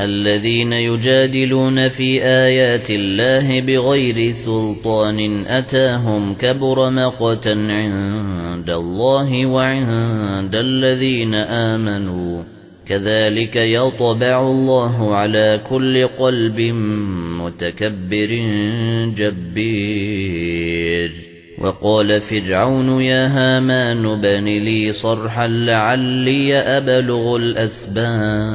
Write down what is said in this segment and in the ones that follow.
الَّذِينَ يُجَادِلُونَ فِي آيَاتِ اللَّهِ بِغَيْرِ سُلْطَانٍ أَتَاهُمْ كَبُرَ مَقْتًا عِندَ اللَّهِ وَعِندَ الَّذِينَ آمَنُوا. كَذَلِكَ يَطْبَعُ اللَّهُ عَلَى كُلِّ قَلْبٍ مُتَكَبِّرٍ جَبِّارٍ وَقَالَ فِرْعَوْنُ يَا هَامَانُ ابْنِ لِي صَرْحًا لَعَلِّي أَبْلُغُ الْأَسْبَابَ.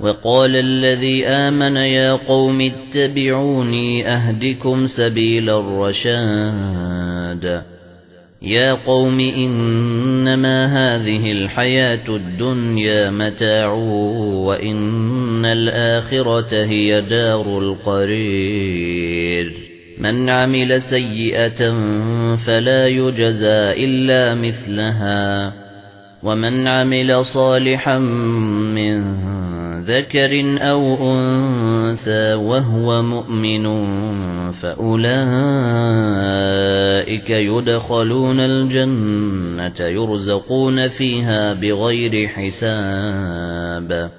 وَقَالَ الَّذِي آمَنَ يَا قَوْمِ اتَّبِعُونِي أَهْدِكُمْ سَبِيلَ الرَّشَادِ. يَا قَوْمِ إِنَّمَا هَذِهِ الْحَيَاةُ الدُّنْيَا مَتَاعٌ وَإِنَّ الْآخِرَةَ هِيَ دَارُ الْقَرَارِ مَنْ عَمِلَ سَيِّئَةً فَلَا يُجْزَى إِلَّا مِثْلَهَا وَمَنْ عَمِلَ صَالِحًا مِنْ ذَكَرٍ أَوْ أُنثَى وَهُوَ مُؤْمِنٌ فَأُولَئِكَ يُدْخَلُونَ الْجَنَّةَ يُرْزَقُونَ فِيهَا بِغَيْرِ حِسَابٍ.